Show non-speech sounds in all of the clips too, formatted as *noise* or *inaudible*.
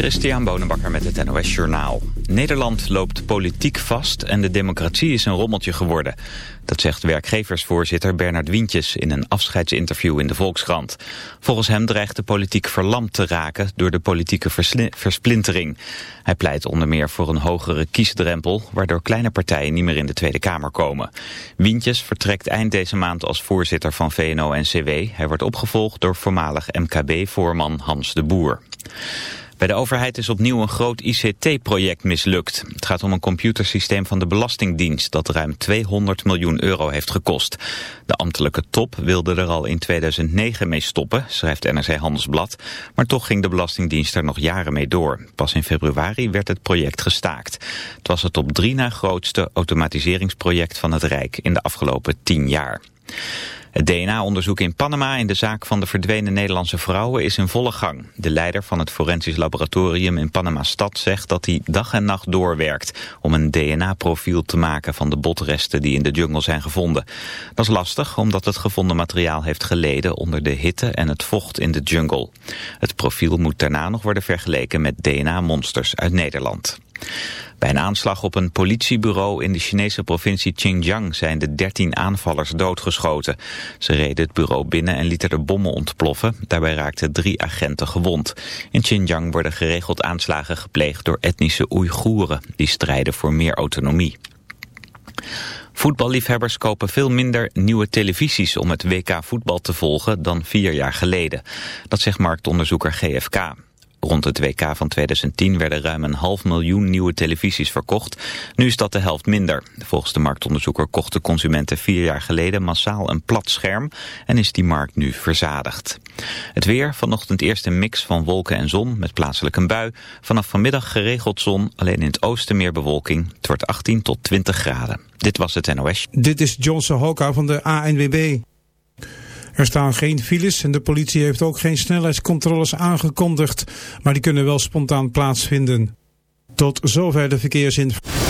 Christian Bonenbakker met het NOS Journaal. Nederland loopt politiek vast en de democratie is een rommeltje geworden. Dat zegt werkgeversvoorzitter Bernard Wientjes in een afscheidsinterview in de Volkskrant. Volgens hem dreigt de politiek verlamd te raken door de politieke versplintering. Hij pleit onder meer voor een hogere kiesdrempel, waardoor kleine partijen niet meer in de Tweede Kamer komen. Wientjes vertrekt eind deze maand als voorzitter van VNO-NCW. Hij wordt opgevolgd door voormalig MKB-voorman Hans de Boer. Bij de overheid is opnieuw een groot ICT-project mislukt. Het gaat om een computersysteem van de Belastingdienst dat ruim 200 miljoen euro heeft gekost. De ambtelijke top wilde er al in 2009 mee stoppen, schrijft NRC Handelsblad. Maar toch ging de Belastingdienst er nog jaren mee door. Pas in februari werd het project gestaakt. Het was het op drie na grootste automatiseringsproject van het Rijk in de afgelopen tien jaar. Het DNA-onderzoek in Panama in de zaak van de verdwenen Nederlandse vrouwen is in volle gang. De leider van het forensisch laboratorium in Panama-stad zegt dat hij dag en nacht doorwerkt om een DNA-profiel te maken van de botresten die in de jungle zijn gevonden. Dat is lastig omdat het gevonden materiaal heeft geleden onder de hitte en het vocht in de jungle. Het profiel moet daarna nog worden vergeleken met DNA-monsters uit Nederland. Bij een aanslag op een politiebureau in de Chinese provincie Xinjiang zijn de 13 aanvallers doodgeschoten. Ze reden het bureau binnen en lieten er bommen ontploffen. Daarbij raakten drie agenten gewond. In Xinjiang worden geregeld aanslagen gepleegd door etnische Oeigoeren. Die strijden voor meer autonomie. Voetballiefhebbers kopen veel minder nieuwe televisies om het WK voetbal te volgen dan vier jaar geleden. Dat zegt marktonderzoeker GFK. Rond het WK van 2010 werden ruim een half miljoen nieuwe televisies verkocht. Nu is dat de helft minder. Volgens de marktonderzoeker kochten consumenten vier jaar geleden massaal een plat scherm en is die markt nu verzadigd. Het weer, vanochtend eerst een mix van wolken en zon met plaatselijk een bui. Vanaf vanmiddag geregeld zon, alleen in het oosten meer bewolking. Het wordt 18 tot 20 graden. Dit was het NOS. Dit is Johnson Hoka van de ANWB. Er staan geen files en de politie heeft ook geen snelheidscontroles aangekondigd, maar die kunnen wel spontaan plaatsvinden. Tot zover de verkeersinformatie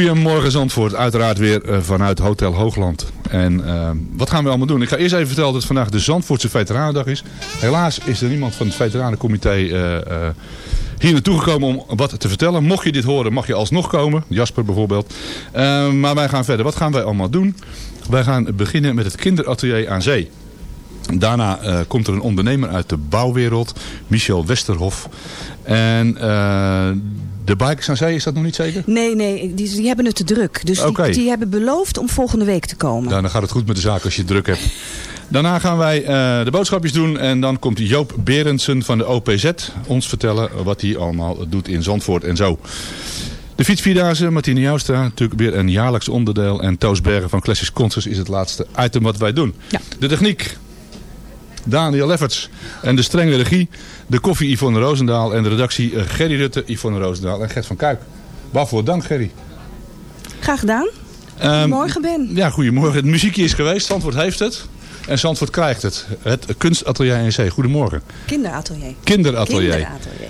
Goedemorgen Zandvoort, uiteraard weer eh, vanuit Hotel Hoogland. En eh, wat gaan we allemaal doen? Ik ga eerst even vertellen dat vandaag de Zandvoortse Veteranendag is. Helaas is er niemand van het Veteranencomité uh, hier naartoe gekomen om wat te vertellen. Mocht je dit horen, mag je alsnog komen. Jasper bijvoorbeeld. maar wij gaan verder. Wat gaan wij allemaal doen? Wij gaan beginnen met het kinderatelier aan zee. Daarna uh, komt er een ondernemer uit de bouwwereld, Michel Westerhof. En uh, de bikers aan zee, is dat nog niet zeker? Nee, nee, die, die hebben het te druk. Dus okay. die, die, hebben beloofd om volgende week te komen. Nou, dan gaat het goed met de zaak als je het druk hebt. Daarna gaan wij uh, de boodschapjes doen en dan komt Joop Berendsen van de OPZ ons vertellen wat hij allemaal doet in Zandvoort en zo. De fietsvierdaagse, Martine Joustra, natuurlijk weer een jaarlijks onderdeel. En Toos Bergen van Classics Concerts is het laatste item wat wij doen. Ja. De techniek, Daniel Lefferts. En de strenge regie, de koffie Yvonne Roosendaal en de redactie eh, Gerry Rutte, Yvonne Roosendaal en Gert van Kuik. Waarvoor dank Gerry. Graag gedaan. Goedemorgen Ben. Ja, goedemorgen. Het muziekje is geweest, Zandvoort heeft het. En Zandvoort krijgt het. Het kunstatelier NC. Goedemorgen. Kinderatelier. Kinderatelier. Kinderatelier.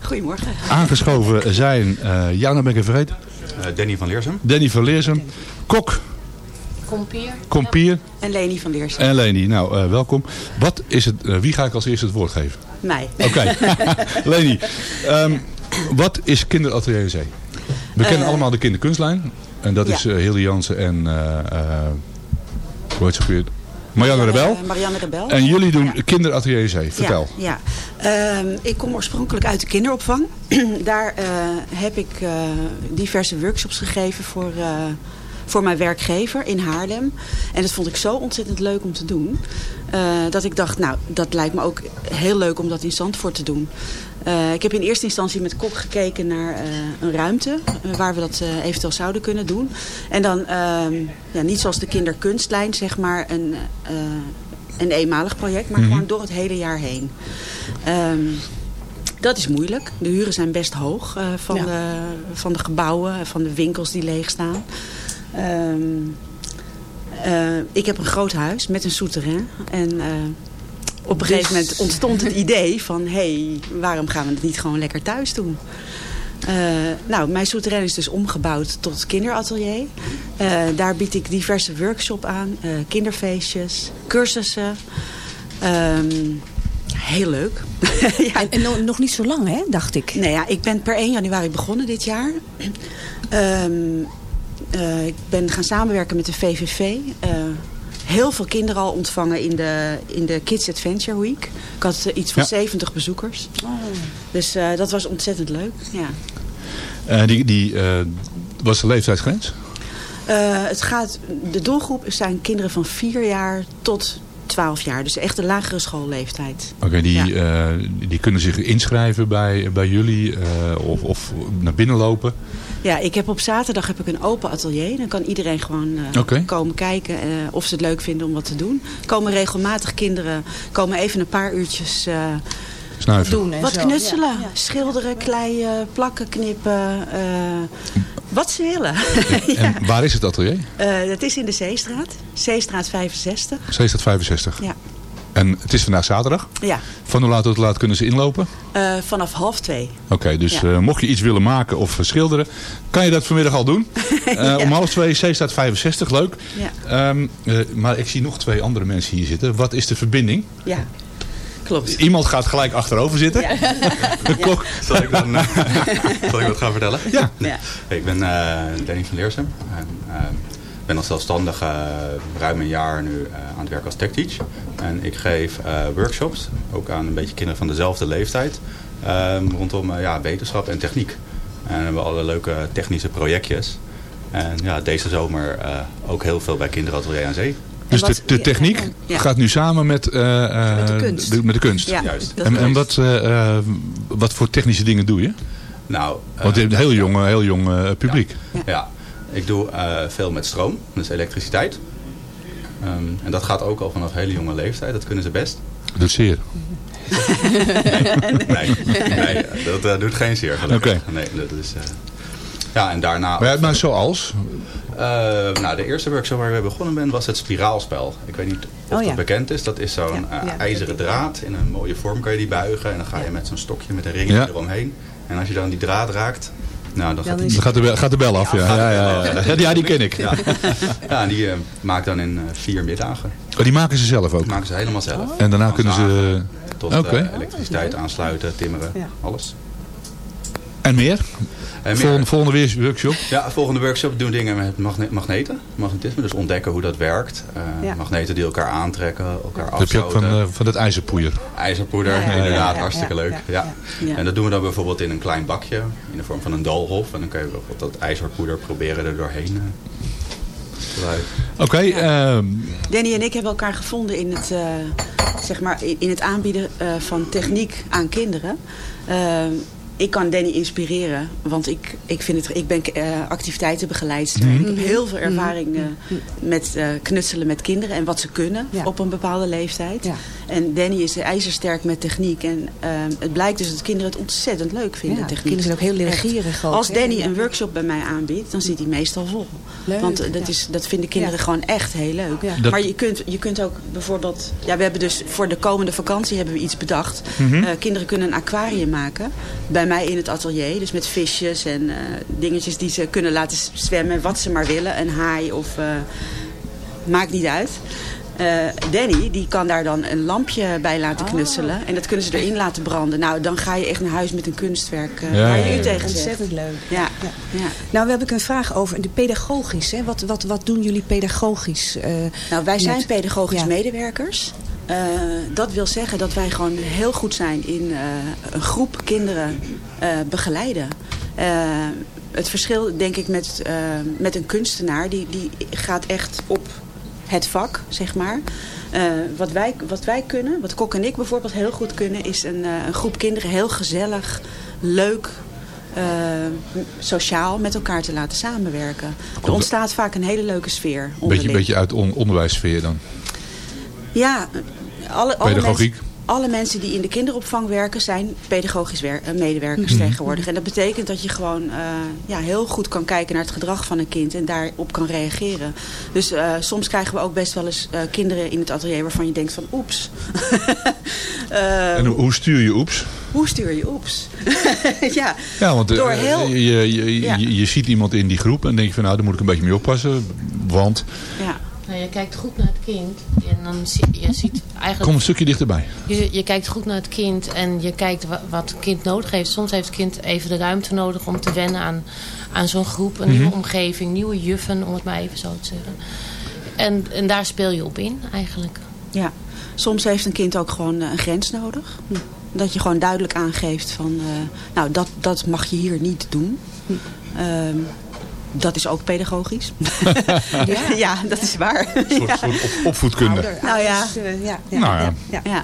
Goedemorgen. Aangeschoven zijn, uh, ja, nou ben ik even vergeten. Uh, Danny van Leersum. Danny van Leersum. Kok. Kompier. Kompier. En Leni van Leersum. En Leni, nou uh, welkom. Wat is het, uh, wie ga ik als eerste het woord geven? Mij. Oké. Okay. *laughs* Leni, um, wat is Kinderatelier NC? We kennen allemaal de kinderkunstlijn. En dat ja. is Hilde Jansen en... hoe heet ze weer? Marianne Rebel. Marianne Rebel. En jullie doen ja. kinderatelier C. Vertel. Ja, ja. Uh, ik kom oorspronkelijk uit de kinderopvang. *clears throat* Daar uh, heb ik diverse workshops gegeven voor, voor mijn werkgever in Haarlem. En dat vond ik zo ontzettend leuk om te doen. dat ik dacht, nou, dat lijkt me ook heel leuk om dat in Zandvoort te doen. Uh, ik heb in eerste instantie met Kok gekeken naar uh, een ruimte uh, waar we dat eventueel zouden kunnen doen. En dan ehm, ja, niet zoals de kinderkunstlijn, zeg maar, een, een eenmalig project, maar mm -hmm. gewoon door het hele jaar heen. Um, dat is moeilijk. De huren zijn best hoog van, ja. de, van de gebouwen, van de winkels die leeg staan. Um, ik heb een groot huis met een souterrain. En op een gegeven moment ontstond het idee van... hé, hey, waarom gaan we het niet gewoon lekker thuis doen? Uh, nou, mijn souterrain is dus omgebouwd tot kinderatelier. Daar bied ik diverse workshops aan. Kinderfeestjes, cursussen. Um, heel leuk. *laughs* ja. En, en, nog niet zo lang, hè, dacht ik. Nee, ja, ik ben per 1 januari begonnen dit jaar. Um, ik ben gaan samenwerken met de VVV heel veel kinderen al ontvangen in de, in de Kids Adventure Week. Ik had uh, iets van ja. 70 bezoekers. Oh. Dus uh, dat was ontzettend leuk. Ja. Uh, die, die was de leeftijdsgrens? het gaat, de doelgroep zijn kinderen van 4 jaar tot 12 jaar. Dus echt de lagere schoolleeftijd. Oké, okay, die, ja. die kunnen zich inschrijven bij, bij jullie of, of naar binnen lopen? Ja, ik heb op zaterdag heb ik een open atelier. Dan kan iedereen gewoon uh, okay. komen kijken uh, of ze het leuk vinden om wat te doen. komen regelmatig kinderen, komen even een paar uurtjes uh, Snuiven. doen. Wat zo. knutselen, ja. schilderen, kleien, plakken, knippen. wat ze willen. *laughs* ja. En waar is het atelier? dat is in de Zeestraat. Zeestraat 65. Zeestraat 65. Ja. En het is vandaag zaterdag. Ja. Van hoe laat tot laat kunnen ze inlopen? Uh, vanaf half twee. Oké, okay, dus ja. uh, mocht je iets willen maken of schilderen, kan je dat vanmiddag al doen. Uh, *laughs* ja. Om half twee, C staat 65, leuk. Ja. Um, maar ik zie nog twee andere mensen hier zitten. Wat is de verbinding? Ja. Klopt. Iemand gaat gelijk achterover zitten. Ja. *laughs* de kok. Zal, ik dan, *laughs* zal ik wat gaan vertellen? Ja. Ik ben Danny van Leersum. Ben als zelfstandige uh, ruim een jaar nu uh, aan het werk als techteach. En ik geef uh, workshops, ook aan een beetje kinderen van dezelfde leeftijd, rondom ja, wetenschap en techniek. En we hebben alle leuke technische projectjes. En ja, deze zomer ook heel veel bij Kinderatelier aan Zee. Dus wat, de, de, techniek ja, ja. gaat nu samen met, met de kunst. De, met de kunst. Ja, Juist. En, en wat, wat voor technische dingen doe je? Nou, Want je hebt een heel jong, heel jong publiek. ja. Ik doe uh, veel met stroom, dus elektriciteit. Um, en dat gaat ook al vanaf hele jonge leeftijd, dat kunnen ze best. Doet zeer? nee, *laughs* nee, nee, dat uh, doet geen zeer gelukkig. Okay. Nee, dat is, uh, ja, en daarna... Maar, maar zoals? nou, de eerste workshop waar we begonnen ben was het spiraalspel. Ik weet niet of oh, ja. dat bekend is. Dat is zo'n ja, ja, ijzeren draad. In een mooie vorm kan je die buigen. En dan ga je met zo'n stokje met een ringetje eromheen. En als je dan die draad raakt, Nou, dan, gaat, dan gaat, de bel, gaat de bel af, ja. Ja, ja, ja, ja. die ken ik. Ja, *laughs* ja die uh, maakt dan in uh, vier middagen. Oh, die maken ze zelf ook? Die maken ze helemaal zelf. En daarna kunnen ze... Tot okay. elektriciteit aansluiten, timmeren, alles. En meer? En volgende, volgende workshop? Ja, volgende workshop doen dingen met magne magneten. Magnetisme, dus ontdekken hoe dat werkt. Uh, ja. Magneten die elkaar aantrekken, elkaar afstoten. Dat heb je ook van, uh, van het ijzerpoeier. IJzerpoeder, ja, inderdaad, hartstikke leuk. Ja. En dat doen we dan bijvoorbeeld in een klein bakje, in de vorm van een doolhof. En dan kun je bijvoorbeeld dat ijzerpoeder proberen er doorheen uh, Oké. Okay, ehm, Danny en ik hebben elkaar gevonden in het, zeg maar, in het aanbieden van techniek aan kinderen. Ehm, ik kan Danny inspireren. Want ik, ik, vind het, ik ben uh, activiteitenbegeleidster. Mm Ik heb heel veel ervaring uh, met uh, knutselen met kinderen. En wat ze kunnen ja. op een bepaalde leeftijd. Ja. En Danny is ijzersterk met techniek. En ehm, het blijkt dus dat kinderen het ontzettend leuk vinden, techniek. kinderen zijn ook heel leergierig. Als Danny een workshop bij mij aanbiedt, dan zit hij meestal vol. Leuk, Want dat, is, dat vinden kinderen gewoon echt heel leuk. Maar je kunt, je kunt ook bijvoorbeeld... Ja, we hebben dus voor de komende vakantie hebben we iets bedacht. Mm -hmm. kinderen kunnen een aquarium maken. Bij mij in het atelier. Dus met visjes en uh, dingetjes die ze kunnen laten zwemmen. Wat ze maar willen. Een haai of... Uh, maakt niet uit. Uh, Danny, die kan daar dan een lampje bij laten oh. knutselen. En dat kunnen ze erin laten branden. Nou, dan ga je echt naar huis met een kunstwerk uh, ja, waar je u tegen zegt. Ontzettend leuk. Ja. ja. Ja. Nou, heb ik een vraag over de pedagogisch. Hè? Wat, wat, wat doen jullie pedagogisch? Uh, nou, wij zijn pedagogisch medewerkers. Uh, dat wil zeggen dat wij gewoon heel goed zijn in uh, een groep kinderen uh, begeleiden. het verschil denk ik met, met een kunstenaar, die, die gaat echt op het vak, zeg maar. wat, wij, wat wij kunnen, wat Kok en ik bijvoorbeeld heel goed kunnen... is een, een groep kinderen heel gezellig, leuk, sociaal met elkaar te laten samenwerken. Er ontstaat vaak een hele leuke sfeer. Beetje, beetje uit on onderwijssfeer dan? Ja, alle, alle Pedagogiek. Mensen, alle mensen die in de kinderopvang werken zijn pedagogisch eh, medewerkers mm -hmm. tegenwoordig. En dat betekent dat je gewoon uh, ja, heel goed kan kijken naar het gedrag van een kind en daarop kan reageren. Dus uh, soms krijgen we ook best wel eens uh, kinderen in het atelier waarvan je denkt van oeps. *laughs* en hoe stuur je oeps? Hoe stuur je oeps? *laughs* ja, ja, want door heel... je, je, ja. je, je, ziet iemand in die groep en denk je van nou, daar moet ik een beetje mee oppassen. Want... Ja nou, je kijkt goed naar het kind en dan zie je ziet eigenlijk... Kom een stukje dichterbij. Je, je kijkt goed naar het kind en je kijkt wat het kind nodig heeft. Soms heeft het kind even de ruimte nodig om te wennen aan, aan zo'n groep, een nieuwe mhm. omgeving, nieuwe juffen, om het maar even zo te zeggen. En, en daar speel je op in eigenlijk. Ja, soms heeft een kind ook gewoon eh, een grens nodig. Hm. Dat je gewoon duidelijk aangeeft van, uh, nou dat, dat mag je hier niet doen. Hm. Dat is ook pedagogisch. *laughs* ja. ja, dat is waar. Een soort, soort opvoedkunde. nou ja. ja, nou ja. ja.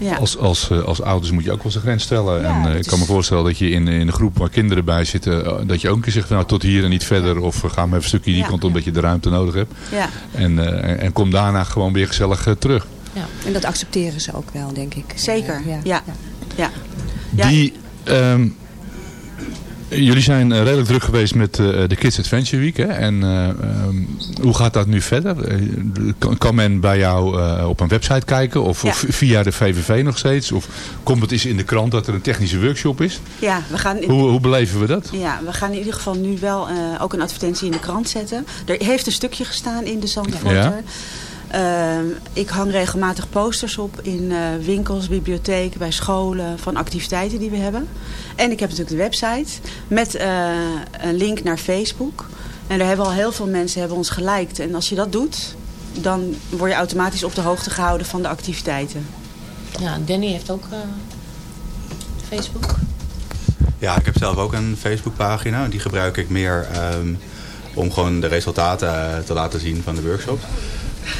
Ja. Als, als, eh, als ouders moet je ook wel zijn grens stellen. en uh, ik kan me voorstellen dat je in, in een groep waar kinderen bij zitten... Uh, dat je ook een keer zegt, nou tot hier en niet verder. Of ga maar even een stukje die kant omdat je de ruimte nodig hebt. Ja. En, uh, en kom daarna gewoon weer gezellig terug. Ja. En dat accepteren ze ook wel, denk ik. Zeker, ja. ja. Die... Um, Jullie zijn eh, redelijk druk geweest met uh, de Kids Adventure Week. Hè? En uh, um, hoe gaat dat nu verder? Kan, kan, men bij jou op een website kijken? Of, ja. of, via de VVV nog steeds? Of komt het eens in de krant dat er een technische workshop is? Ja, we gaan... Hoe, hoe beleven we dat? Ja, we gaan in ieder geval nu wel ook een advertentie in de krant zetten. Er heeft een stukje gestaan in de Zandvoorter. Ja. Uh, ik hang regelmatig posters op in uh, winkels, bibliotheken, bij scholen van activiteiten die we hebben. En ik heb natuurlijk de website met uh, een link naar Facebook. En daar hebben al heel veel mensen hebben ons geliked. En als je dat doet, dan word je automatisch op de hoogte gehouden van de activiteiten. Ja, Danny heeft ook Facebook. Ja, ik heb zelf ook een Facebookpagina. Die gebruik ik meer um, om gewoon de resultaten te laten zien van de workshop.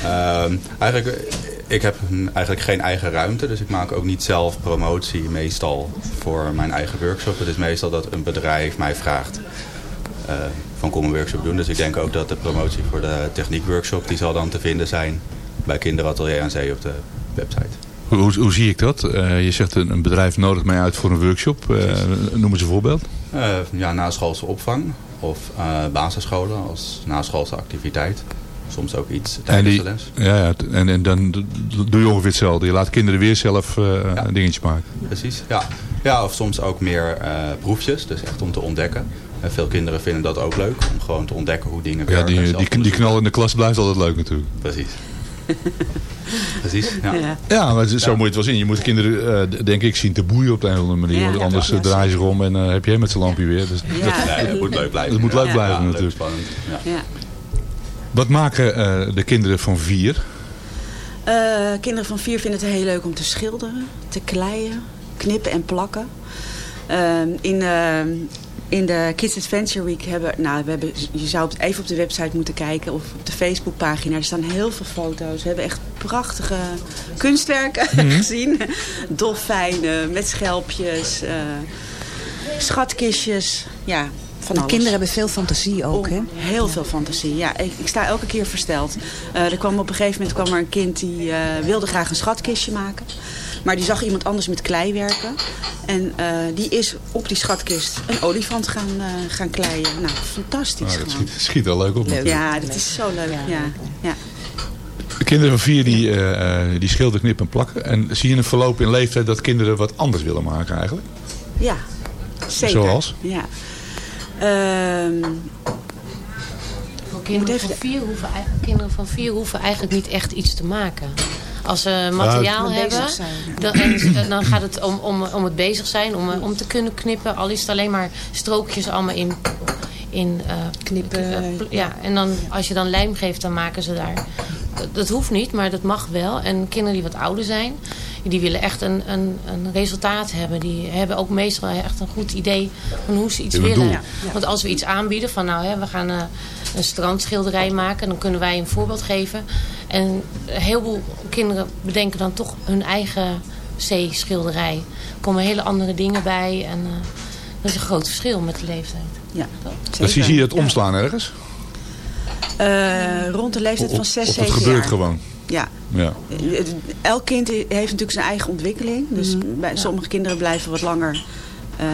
Uh, eigenlijk, ik heb eigenlijk geen eigen ruimte, dus ik maak ook niet zelf promotie meestal voor mijn eigen workshop. Het is meestal dat een bedrijf mij vraagt uh, van kom een workshop doen. Dus ik denk ook dat de promotie voor de techniekworkshop, die zal dan te vinden zijn bij Kinderatelier aan Zee op de website. Hoe, hoe zie ik dat? Uh, je zegt een, een, bedrijf nodigt mij uit voor een workshop. Uh, noem eens een voorbeeld. Uh, ja, naschoolse opvang of basisscholen als naschoolse activiteit soms ook iets tijdens de les. Ja, ja en, en dan doe je ongeveer hetzelfde. Je laat kinderen weer zelf uh, ja. dingetjes maken. Precies, ja. Ja, of soms ook meer uh, proefjes, dus echt om te ontdekken. En veel kinderen vinden dat ook leuk, om gewoon te ontdekken hoe dingen ja, werken. Die, die, die knal in de klas blijft altijd leuk natuurlijk. Precies. *laughs* Precies, ja. Ja, maar zo moet je het wel zien. Je moet kinderen, uh, denk ik, zien te boeien op de een of andere manier. want anders ja, draaien ze om en uh, heb je hem met zijn lampje weer. Dus dat, nee, dat, moet leuk blijven. Dat moet leuk blijven natuurlijk. ja. Wat maken uh, de kinderen van vier? kinderen van vier vinden het heel leuk om te schilderen, te kleien, knippen en plakken. in, in de Kids Adventure Week hebben, nou, we hebben, je zou even op de website moeten kijken of op de Facebookpagina. Er staan heel veel foto's. We hebben echt prachtige kunstwerken mm -hmm. *laughs* gezien. Dolfijnen met schelpjes, schatkistjes. Ja, van alles. kinderen hebben veel fantasie ook, oh, hè? Heel veel fantasie, ja. Ik, ik, sta elke keer versteld. Uh, er kwam op een gegeven moment kwam er een kind die uh, wilde graag een schatkistje maken. Maar die zag iemand anders met klei werken. En uh, die is op die schatkist een olifant gaan, uh, gaan kleien. Nou, fantastisch. Oh, dat schiet, schiet wel leuk op. Leuk. Ja, dat is zo leuk. Ja. Ja. De kinderen van vier die, uh, die schilderen, knippen en plakken. En zie je een verloop in leeftijd dat kinderen wat anders willen maken eigenlijk? Ja, zeker. Zoals? Ja. Um, voor kinderen van, vier hoeven, kinderen van vier hoeven eigenlijk niet echt iets te maken. Als ze materiaal Ja, hebben, dan, en, dan gaat het om, om, om het bezig zijn, om, om te kunnen knippen. Al is het alleen maar strookjes allemaal in, in uh, knippen. Uh, ja, en dan, als je dan lijm geeft, dan maken ze daar. Dat, dat hoeft niet, maar dat mag wel. En kinderen die wat ouder zijn, die willen echt een, een, een resultaat hebben. Die hebben ook meestal echt een goed idee van hoe ze iets een willen. Ja. Want als we iets aanbieden van nou, hè, we gaan uh, een strandschilderij maken, dan kunnen wij een voorbeeld geven. En een heleboel kinderen bedenken dan toch hun eigen zeeschilderij. Er komen hele andere dingen bij. En uh, dat is een groot verschil met de leeftijd. Ja, dus zie je het omslaan ergens? Uh, rond de leeftijd van 6, 7 jaar. Het gebeurt gewoon? Ja. ja. Elk kind heeft natuurlijk zijn eigen ontwikkeling. Dus mm. bij sommige kinderen blijven wat langer... Uh,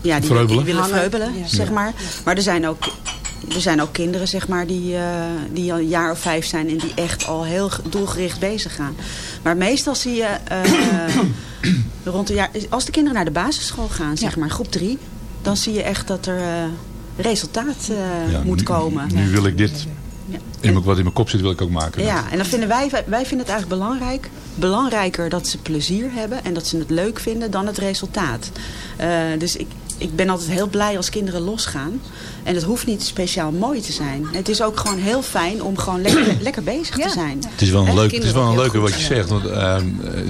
ja, die, die willen vreubelen, ja. zeg maar. Maar er zijn ook er zijn ook kinderen zeg maar, die, uh, die al een jaar of vijf zijn en die echt al heel doelgericht bezig gaan. Maar meestal zie je uh, rond een jaar, als de kinderen naar de basisschool gaan, zeg ja. maar groep drie, dan zie je echt dat er uh, resultaat ja, moet nu, komen. Nu wil ik dit. In wat in mijn kop zit, wil ik ook maken. Ja, en dan vinden wij, wij vinden het eigenlijk belangrijk, belangrijker dat ze plezier hebben en dat ze het leuk vinden dan het resultaat. dus ik, ik ben altijd heel blij als kinderen losgaan. En het hoeft niet speciaal mooi te zijn. Het is ook gewoon heel fijn om gewoon lekker, *clears throat* lekker bezig ja. te zijn. Het is wel een, leuk, het is wel een leuke wat je zegt. Want uh,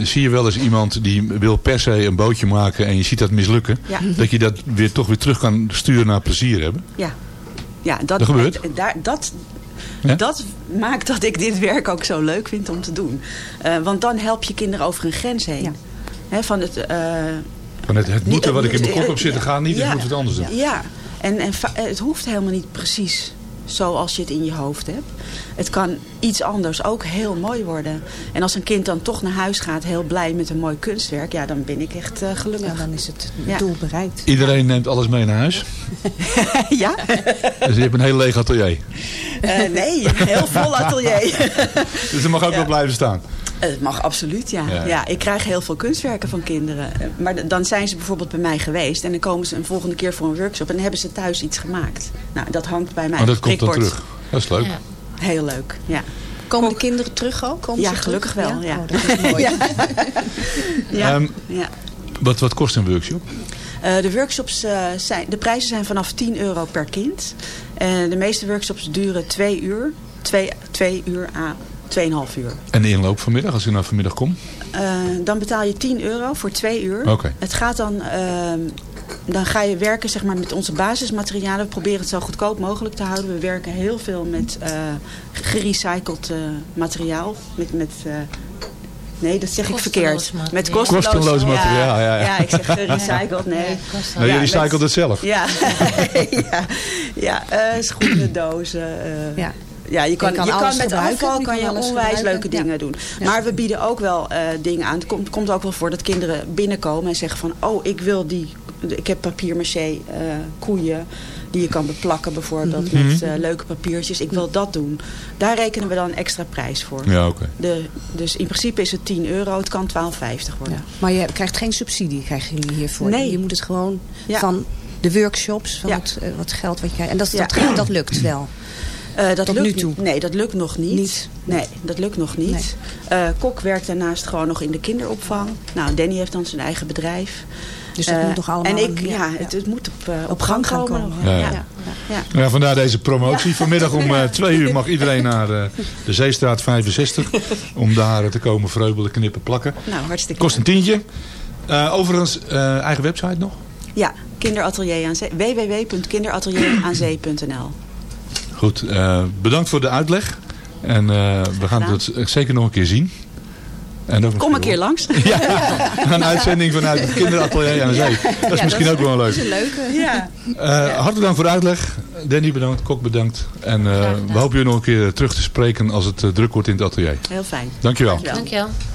zie je wel eens iemand die wil per se een bootje maken en je ziet dat mislukken. Ja. Dat je dat weer toch weer terug kan sturen naar plezier hebben. Ja, ja dat, dat gebeurt. Daar, dat, ja? dat maakt dat ik dit werk ook zo leuk vind om te doen. Uh, want dan help je kinderen over een grens heen. Ja. He, van het... Uh, van het, het moeten wat ik in mijn kop heb zitten gaat niet, ja, ik moet het anders doen. Ja, en, en het hoeft helemaal niet precies zoals je het in je hoofd hebt. Het kan iets anders ook heel mooi worden. En als een kind dan toch naar huis gaat, heel blij met een mooi kunstwerk, ja, dan ben ik echt uh, gelukkig. Ja, dan is het ja. doel bereikt. Iedereen neemt alles mee naar huis? *laughs* ja. Dus je hebt een heel leeg atelier? Uh, nee, een heel vol atelier. *laughs* dus er mag ook ja. wel blijven staan? Het mag absoluut, ja. Ja, ja. Ik krijg heel veel kunstwerken van kinderen. Maar dan zijn ze bijvoorbeeld bij mij geweest. En dan komen ze een volgende keer voor een workshop. En dan hebben ze thuis iets gemaakt. Nou, dat hangt bij mij Maar dat komt dan terug. Dat is leuk. Ja. Heel leuk, ja. Komen de kinderen terug ook? Komen ja, gelukkig terug? wel. Ja. Oh, dat is mooi. *laughs* ja. Um, ja. Wat, wat kost een workshop? Uh, de workshops uh, zijn, de prijzen zijn vanaf 10 euro per kind. En de meeste workshops duren 2 uur. 2 uur à 2,5 uur. En de inloop vanmiddag, als ik nou vanmiddag kom? Uh, dan betaal je 10 euro voor 2 uur. Okay. Het gaat dan... Uh, dan ga je werken zeg maar, met onze basismaterialen. We proberen het zo goedkoop mogelijk te houden. We werken heel veel met uh, gerecycled materiaal. Met, met Nee, dat zeg ik verkeerd. Met kosteloos, kosteloos materiaal. Ja, ja, ja. ik zeg gerecycled, nee. *laughs* Ja, nou, je recycelt het zelf. Ja, *laughs* ja, ja uh, schoenen, dozen. Uh, ja. Ja, je kan, je kan, je kan met afval kan je onwijs gebruiken. leuke dingen ja. doen. Ja. Maar we bieden ook wel uh, dingen aan. Het komt, komt ook wel voor dat kinderen binnenkomen en zeggen van... oh, ik wil die... Ik heb papier-maché, uh, koeien, die je kan beplakken bijvoorbeeld Mhm. met eh, leuke papiertjes. Ik wil dat doen. Daar rekenen we dan een extra prijs voor. Ja, oké. De, dus in principe is het 10 euro. Het kan 12,50 worden. Ja. Maar je krijgt geen subsidie, krijgen jullie hiervoor. Nee. Je moet het gewoon Ja. van de workshops, van Ja. het, eh, wat geld wat krijgt. En dat, Ja. dat, dat lukt wel. Eh, dat Tot lukt nu toe? Nee, dat lukt nog niet. Niet? Nee, dat lukt nog niet. Eh, Kok werkt daarnaast gewoon nog in de kinderopvang. Nou, Danny heeft dan zijn eigen bedrijf. Dus dat Eh, moet toch allemaal... En ik, ja, Het, het moet op, eh, op, Op gang gang gaan komen. komen, Ja, Ja. ja. Ja. Ja, vandaar deze promotie. Vanmiddag om *laughs* twee uur mag iedereen naar de Zeestraat 65. Om daar te komen vreubelen, knippen, plakken. Nou, hartstikke Kost een tientje. Eh, overigens, eh, eigen website nog? Ja, kinderatelier aan www.kinderatelieraanzee.nl Goed, eh, bedankt voor de uitleg. En eh, we gaan het zeker nog een keer zien. En ook Kom een keer langs. *laughs* een uitzending vanuit het kinderatelier aan de zee. Dat is misschien ook wel leuk. Dat is een leuke. Ja. Eh, hartelijk dank voor de uitleg. Danny bedankt, Kok bedankt. En eh, we hopen je nog een keer terug te spreken als het druk wordt in het atelier. Heel fijn. Dankjewel. Dankjewel. Here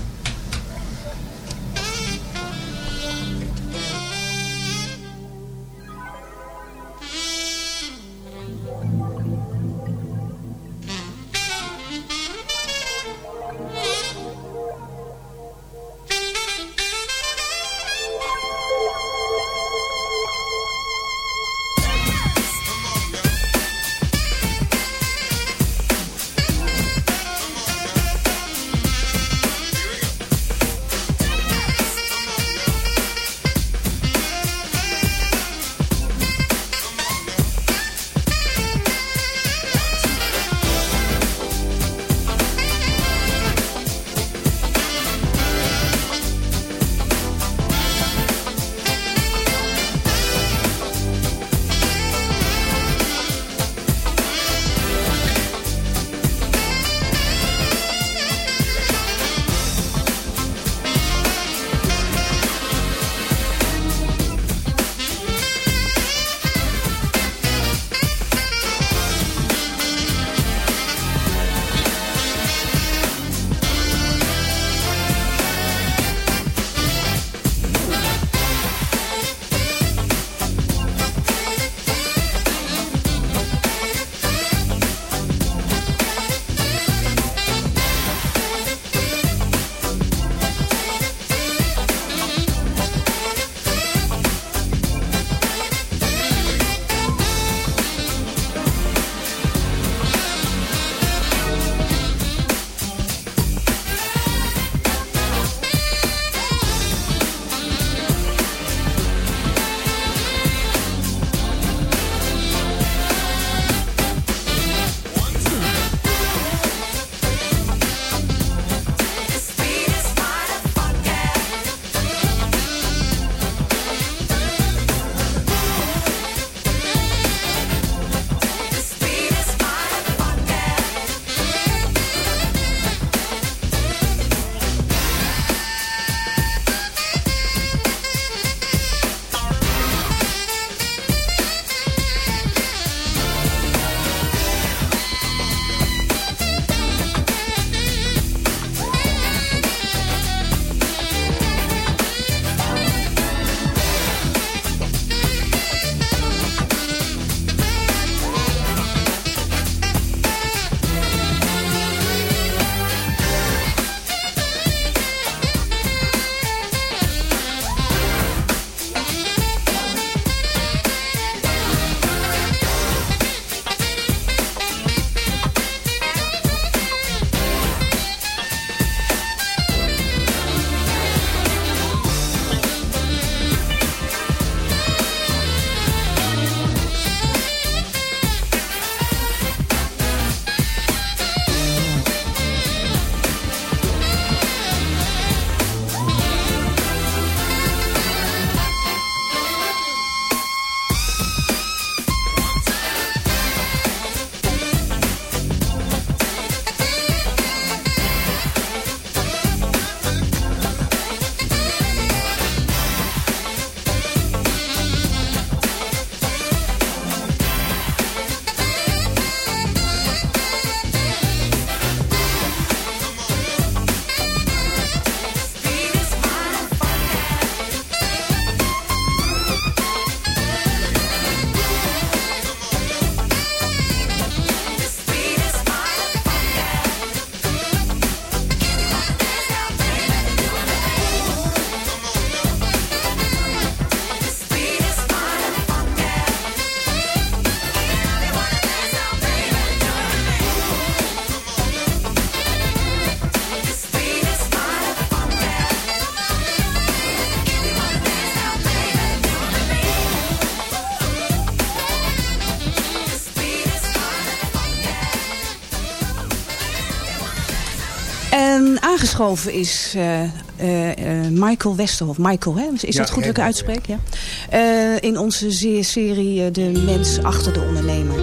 aangeschoven is uh, uh, Michael Westerhof. Michael, hè? is ja, dat goed dat ik uitspreek? Ja. in onze serie De Mens Achter de Ondernemer.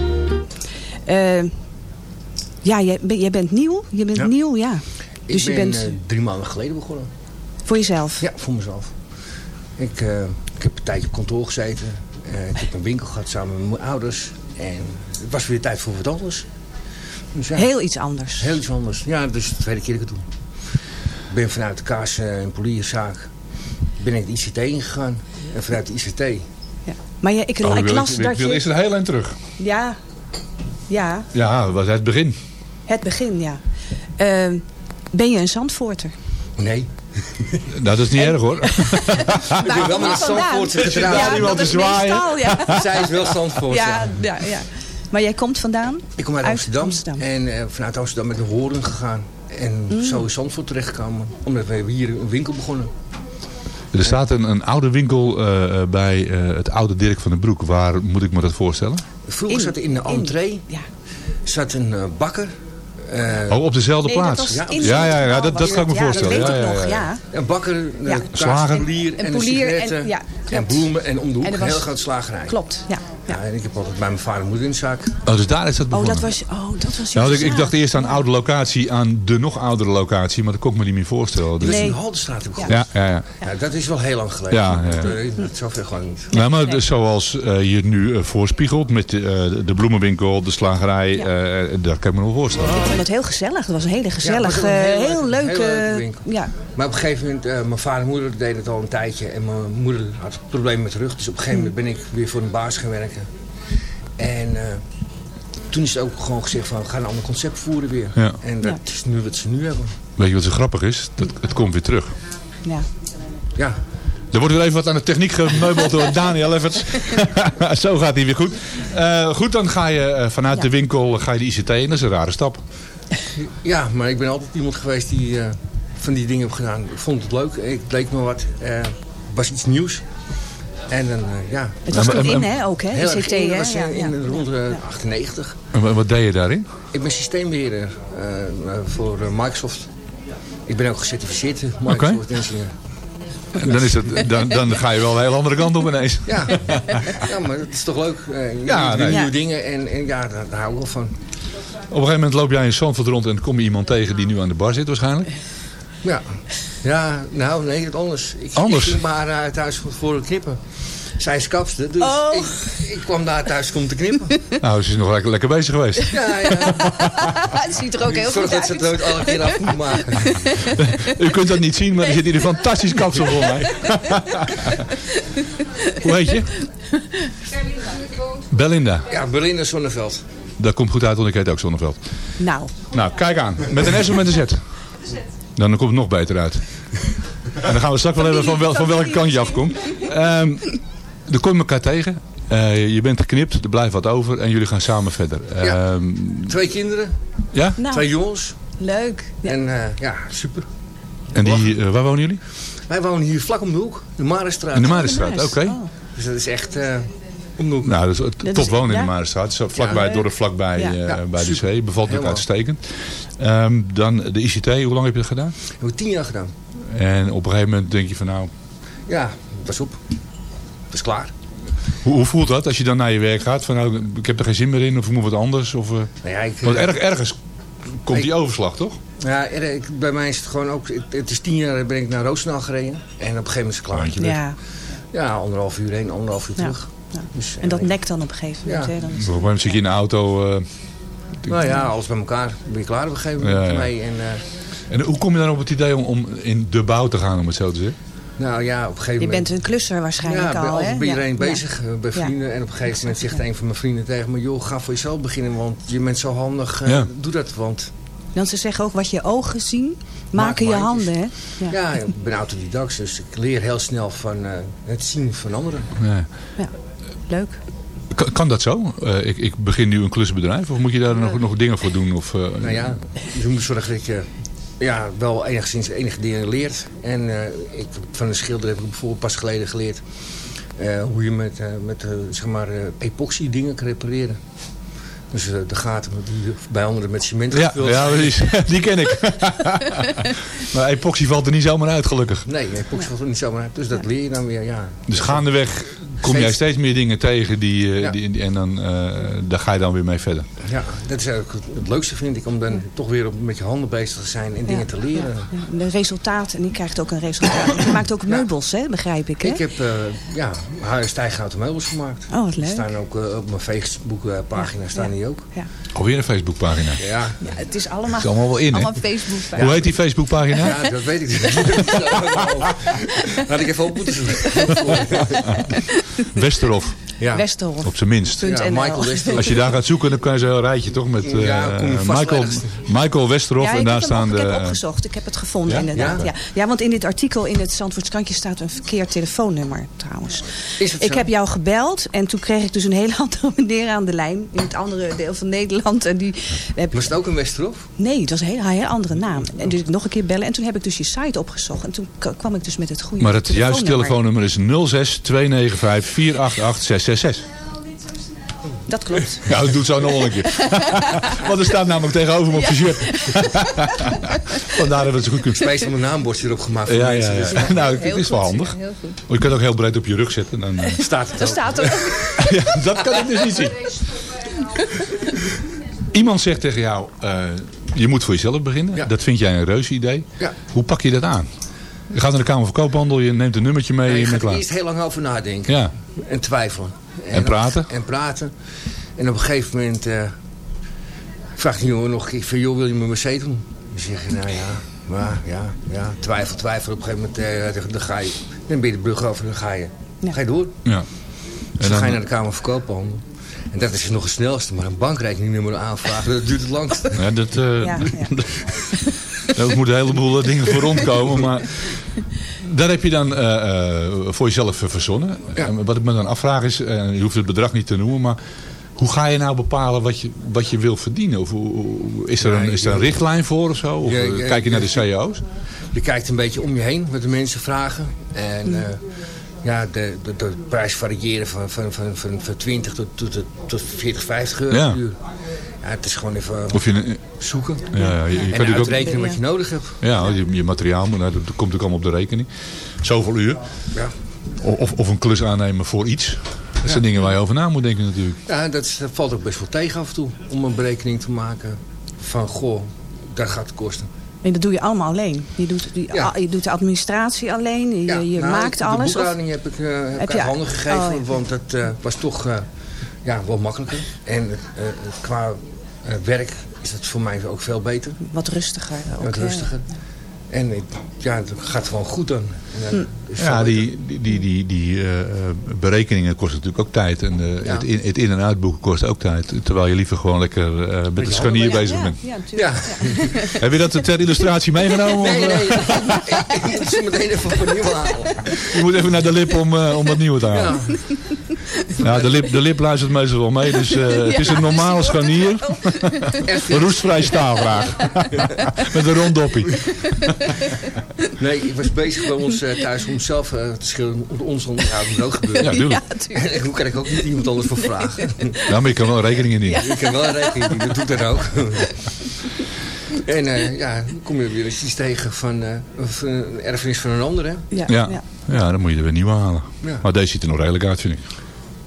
ja, jij, jij, bent nieuw. Je bent ja. nieuw, ja. Dus ik ben je bent, drie maanden geleden begonnen. Voor jezelf? Ja, voor mezelf. Ik, ik heb een tijdje op kantoor gezeten. ik heb een winkel gehad samen met mijn ouders. En het was weer tijd voor wat anders. Dus ja, heel iets anders. Heel iets anders. Ja, dus de tweede keer dat ik het doe. Ik ben vanuit de kaas- en polierzaak ben ik de ICT ingegaan. En vanuit de ICT. Ja. Maar ja, ik, oh, ik las ik, dat ik wil je... eerst een heel eind terug. Ja. Ja. Ja, dat was het begin. Het begin, ja. Uh, ben je een Zandvoorter? Nee. Nou, dat is niet en... erg hoor. *laughs* ik ben wel met een Zandvoortse gedaan. Ja, iemand te zwaaien. Meestal, *laughs* ja. Zij is wel Zandvoort. Ja, ja, ja. Maar jij komt vandaan? Ik kom uit, uit Amsterdam. Amsterdam. En uh, vanuit Amsterdam met de Horen gegaan. En mm. zo is Zandvoort terechtgekomen. Omdat we hier een winkel begonnen. Er staat een, een oude winkel uh, bij uh, het oude Dirk van den Broek. Waar moet ik me dat voorstellen? Vroeger in, zat er in de entree in, ja. zat een bakker. Uh, oh, op dezelfde nee, plaats? Ja, ja, ja, ja, dat, dat kan ik me ja, voorstellen. Dat weet ja, ik nog, ja. Een bakker, een polier en, en, ja, en bloemen en om de hoek een heel groot slagerij. Klopt, ja. Ja, en ik heb altijd bij mijn vader en moeder in de zaak. Oh, dus daar is dat begonnen? Oh, dat was, oh, dat was nou, ik, ik, dacht eerst aan oude locatie, aan de nog oudere locatie, maar dat kon ik me niet meer voorstellen. Dus nee. in de Haldenstraat heb ik ja. Ja, ja, ja. dat is wel heel lang geleden. Ja, ja. Dat zo ver gewoon niet. Nou, maar dus zoals uh, je nu uh, voorspiegelt met uh, de bloemenwinkel, de slagerij, dat kan ik me nog voorstellen. Ik vond het heel gezellig. Het was een hele gezellig, een heel, heel leuke heel winkel. Ja. Maar op een gegeven moment, mijn vader en moeder deden het al een tijdje en mijn moeder had problemen met de rug. Dus op een gegeven moment ben ik weer voor een baas gaan werken. En uh, toen is het ook gewoon gezegd van we gaan een ander concept voeren weer. Ja. En dat ja. is nu wat ze nu hebben. Weet je wat zo grappig is? Dat, het komt weer terug. Ja. Ja. Er wordt weer even wat aan de techniek gemeubeld door *laughs* Daniel Everts. *laughs* zo gaat hij weer goed. Uh, goed, dan ga je uh, vanuit ja. de winkel ga je de ICT in. Dat is een rare stap. Ja, maar ik ben altijd iemand geweest die van die dingen heb gedaan. Ik vond het leuk. Ik leek me wat. Het was iets nieuws. En dan, uh, ja. Het was toen in, hè, ook, hè? Heel ICT, in, hè? was in, in ja. rond de 98. En wat deed je daarin? Ik ben systeembeheerder uh, voor Microsoft. Ik ben ook gecertificeerd Microsoft okay. engineer. Dan, is het, dan, dan ga je wel een hele andere kant op ineens. *laughs* Ja, ja maar het is toch leuk. Uh, ja, nee. nieuwe dingen en, en ja, daar, daar hou ik wel van. Op een gegeven moment loop jij in Zandvoort rond en kom je iemand tegen die nu aan de bar zit waarschijnlijk. Ja, ja nou nee, het anders. Ik, anders? Ik ging maar uh, thuis voor het knippen. Zij is kapster, dus oh. ik, ik, kwam daar thuis om te knippen. *laughs* Nou, ze is nog lekker, lekker bezig geweest. Ja, ja. *laughs* Het ziet er ook heel goed uit. dat ze het nooit alle keer af *laughs* moet maken. U kunt dat niet zien, maar er zit hier een fantastisch kapsel voor mij. Hoe heet je? Belinda. Ja, Belinda Zonneveld. Dat komt goed uit, want ik heet ook Zonneveld. Nou. Nou, kijk aan. Met een S of met een Z? Dan komt het nog beter uit. En dan gaan we straks wel even van, wel, van welke kant je afkomt. Um, dan kom je elkaar tegen. Uh, je bent geknipt, er blijft wat over en jullie gaan samen verder. Ja. Um, Twee kinderen. Ja? Nou, Twee jongens. Leuk. Ja. En uh, ja, super. En die, uh, waar wonen jullie? Wij wonen hier vlak om de hoek. De Marenstraat. In de Marenstraat, oké. Okay. Oh. Dus dat is echt de. Nou, dat is top wonen in de Marenstraat. Zo vlakbij ja, het dorp, vlakbij ja. bij de zee. Bevalt me uitstekend. Um, dan de ICT, hoe lang heb je dat gedaan? Ik heb tien jaar gedaan. En op een gegeven moment denk je van nou... Ja, was op. Was klaar. Hoe, hoe, voelt dat als je dan naar je werk gaat? Van nou, ik heb er geen zin meer in of ik moet wat anders? Of, uh... nou ja, ik, Want erg, ergens komt die overslag, toch? Ja, ik, bij mij is het gewoon ook... Het, het is tien jaar ben ik naar Roosendaal gereden. En op een gegeven moment is het klaar. Ja. ja, anderhalf uur heen, anderhalf uur terug. Ja. Dus, en dat nekt dan op een gegeven moment. Ja. Hè, dan is... Moment zit je in de auto... Uh, nou ja, alles bij elkaar. Ben je klaar op een gegeven moment ja, mee. En, en hoe kom je dan op het idee om, om in de bouw te gaan, om het zo te zeggen? Nou ja, op een gegeven moment... Je bent een klusser waarschijnlijk ja, al, hè? Ja, bij iedereen ja. bezig, ja. bij vrienden. En op een gegeven moment zegt een van mijn vrienden tegen me... joh, ga voor jezelf beginnen, want je bent zo handig. Uh, ja. Doe dat, want... Want ze zeggen ook, wat je ogen zien, maken Maak je handen, hè? Ja. ja, ik ben autodidact, dus ik leer heel snel van uh, het zien van anderen. Ja. ja. Leuk. Kan, kan, dat zo? Uh, ik, ik, begin nu een klusbedrijf of moet je daar nog, nog dingen voor doen? Of, uh, nou ja, je moet zorgen dat je ja, wel enigszins enige dingen leert. En uh, ik, van de schilder heb ik bijvoorbeeld pas geleden geleerd hoe je met, met zeg maar, epoxy dingen kan repareren. Dus uh, de gaten die bij anderen met cement ja, gevuld Ja, precies. *laughs* Die ken ik. *laughs* maar epoxy valt er niet zomaar uit, gelukkig. Nee, epoxy valt er niet zomaar uit. Dus dat leer je dan weer, ja. Dus gaandeweg kom jij steeds meer dingen tegen die, ja. die, die, en dan, uh, daar ga je dan weer mee verder. Ja, dat is eigenlijk het leukste vind ik, om dan toch weer met je handen bezig te zijn en ja, dingen te leren. Ja, de resultaten, en die krijgt ook een resultaat. Je maakt ook meubels, hè, begrijp ik, hè? Ik heb, uh, ja, stijghouten meubels gemaakt. Oh, wat leuk. Die staan ook op mijn Facebookpagina, staan die ook. Ja. Alweer een Facebookpagina? Ja. ja. Het is allemaal, het is allemaal wel in, allemaal Facebook Hoe heet die Facebookpagina? Ja, dat weet ik niet. *laughs* Had ik even op moeten zoeken. Westerhof. Ja. Westerhof. Op zijn minst. Ja, Michael Westerhof. Als je daar gaat zoeken, dan kan je zo'n rijtje toch met uh, ja, Michael, Michael Westerhof. Ja, en daar staan de... Ik heb het opgezocht. Ik heb het gevonden ja? inderdaad. Ja? Ja. want in dit artikel in het Zandvoortskrantje staat een verkeerd telefoonnummer trouwens. Is het ik zo? heb jou gebeld en toen kreeg ik dus een hele *laughs* andere meneer aan de lijn. In het andere deel van Nederland. En die heb... Was het ook een Westerhof? Nee, het was een hele, hele andere naam. En dus ik nog een keer bellen. En toen heb ik dus je site opgezocht. En toen kwam ik dus met het goede Maar het juiste telefoonnummer is 06 295 488 666. Dat klopt. *laughs* Ja, dat doet zo nog wel een keer. *laughs* Want er staat namelijk tegenover me op zijn shirt. *laughs* Vandaar dat we het zo goed kunnen. Speciaal een naambordje erop gemaakt voor ja, mensen. Ja, ja. Dus nou, het is wel handig. Ja, heel goed. Je kunt het ook heel breed op je rug zetten. Dan uh... staat het Dat staat er. ja, dat kan ik dus niet zien. Iemand zegt tegen jou, uh, je moet voor jezelf beginnen. Ja. Dat vind jij een reuze idee. Ja. Hoe pak je dat aan? Je gaat naar de Kamer van Koophandel, je neemt een nummertje mee Nee, en je je bent er klaar. eerst heel lang over nadenken. Ja. En twijfelen. En praten. En praten. En op een gegeven moment uh, vraagt die jongen nog een keer van, joh, wil je me Mercedes doen? Dan zeg je, nou ja, maar, ja, ja, twijfel, twijfel. Op een gegeven moment, uh, dan, ga je, dan ben je de brug over en dan ga je, Ja. ga je door. Ja. Dus dan ga je naar de Kamer van Koophandel. En dat is nog het snelste, maar een bankrekeningnummer aanvragen, dat duurt het langst. Ja, dat, uh, Ja, ja. *laughs* Daar *laughs* moeten een heleboel dingen voor rondkomen. Maar daar heb je dan uh, uh, voor jezelf verzonnen. Wat ik me dan afvraag is, je hoeft het bedrag niet te noemen, maar hoe ga je nou bepalen wat je, wat je wil verdienen? Of, is, er een, is er een richtlijn voor of zo? Of Ja, ja, kijk je naar de. CEO's? Je kijkt een beetje om je heen wat de mensen vragen. En eh, ja, de, de, de prijs variëren van, van, van, van, van 20 tot, tot, tot 40, 50 euro Ja. Ja, het is gewoon even Of je, zoeken. ja, ja, je, je kan en ook, uitrekenen wat je nodig hebt. ja, je, je materiaal, maar nou, dat komt natuurlijk allemaal op de rekening. Zoveel uur. Ja, Of, of een klus aannemen voor iets. Dat zijn Ja. dingen waar je over na moet denken natuurlijk. ja dat, is- dat valt ook best wel tegen af en toe. Om een berekening te maken van, goh, dat gaat het kosten. En dat doe je allemaal alleen. Je doet, die, Ja. a- je doet de administratie alleen. Je, Ja, je nou, maakt de alles. Of, boekhouding heb ik, uh, heb je- handen gegeven, oh, ja. want dat eh, was toch eh, ja, wel makkelijker. En eh, qua werk is het voor mij ook veel beter. wat rustiger. Ook, Wat rustiger. En ik- ja, het gaat gewoon goed dan. En, Hm. Het Ja, die, die, die, die, die eh, eh, berekeningen kosten natuurlijk ook tijd. En eh, Ja. het, in, het in- en uitboeken kost ook tijd. Terwijl je liever gewoon lekker eh, met de scharnier bezig ja, bent. Ja, natuurlijk. Ja, Heb je dat ter illustratie meegenomen? nee, nee. ik moet ze meteen even opnieuw halen. Je moet even naar de lip om, eh, om wat nieuws te halen. Ja. Ja. de, lip, de lip luistert meestal wel mee. Dus eh, het is een normale scharnier. Een roestvrij staal graag. Met een rond doppie. Nee, ik was bezig bij ons eh, thuis om zelf eh, te schilderen. Om ons onderhoud moet ook *laughs* gebeuren. Ja, tuurlijk. Ja, hoe kan ik ook niet iemand anders voor vragen? Ja, *laughs* maar je kan wel rekeningen in. Ik heb wel een rekening, doen, dat doet dat ook. *laughs* En eh, ja, dan kom je weer eens iets tegen van, eh, van een erfenis van een ander, hè? Ja, Ja. ja. ja, dan moet je er weer nieuw halen. Ja. Maar deze ziet er nog redelijk uit, vind ik.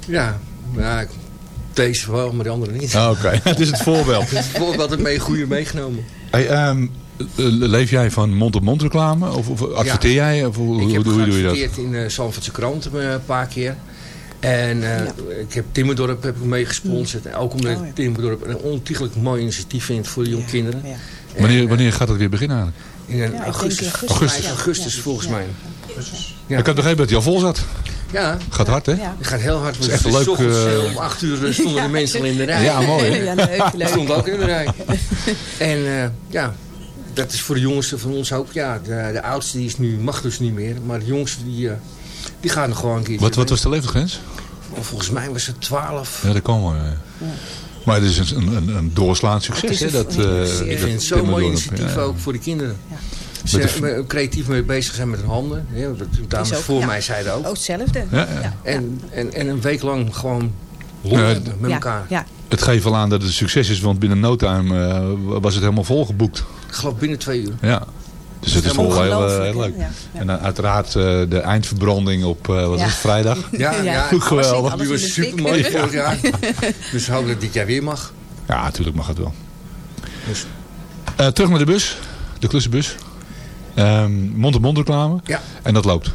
Ja, ja ik- deze wel, maar de andere niet. Ah, Oké, het is het voorbeeld. Bijvoorbeeld altijd mee goede meegenomen. Hey, ehm, eh, leef jij van mond-op-mond reclame? Of, of adverteer jij? Of hoe, ik hoe heb doe, je- doe je dat? geadverteerd in de Zandvoortse krant eh, een paar keer. En eh, ik heb Timmerdorp heb ik mee gesponsord. En Ook omdat Oh, ja. ik Timmerdorp een ontiegelijk mooi initiatief vind voor de jonge kinderen. En, Wanneer, eh, wanneer gaat het weer beginnen eigenlijk? In eh, augustus. augustus. Augustus, Ja. augustus Ja. volgens Ja. mij. Ja. Ik had begrepen dat hij al vol zat. Ja, Gaat hard, hè? Ja. het gaat heel hard. is echt Dus leuk, eh, eh, om acht uur eh, stonden de mensen al in de rij. Ja, mooi, hè? Ja, leuk, Ik leuk. stond ook in de rij. *laughs* en eh, ja, dat is voor de jongens van ons ook. Ja, de, de oudste die is nu, mag dus niet meer. Maar de jongste die, eh, die gaat nog gewoon een keer. Wat, wat was de leeftijdsgrens? Volgens mij was het 12. Ja, dat kan wel. Ja. Maar het is een, een, een doorslaand succes, hè? Dat, eh, zeer. Ik dat vind het zo'n mooi initiatief ja. ook voor de kinderen. Ja. Ze creatief mee bezig zijn met hun handen. Dat de dames ook- voor ja. mij zeiden ook. Ook hetzelfde. Ja, ja. En, en, en een week lang gewoon hebben met ja, elkaar. Ja, Het geeft wel aan dat het een succes is, want binnen no time eh, was het helemaal volgeboekt. Ik geloof binnen twee uur. Ja. Dus het is wel heel, eh, heel leuk. En dan uiteraard uh, de eindverbranding op uh, wat ja. is het, vrijdag. *laughs* Ja, ja. *laughs* ja. geweldig. Die was super mooi vorig jaar. *laughs* dus we hopen dat dit jaar weer mag. Ja, natuurlijk mag het wel. Dus. terug naar de bus, de klussenbus. Mond-op-mond -mond reclame. Ja. En dat loopt.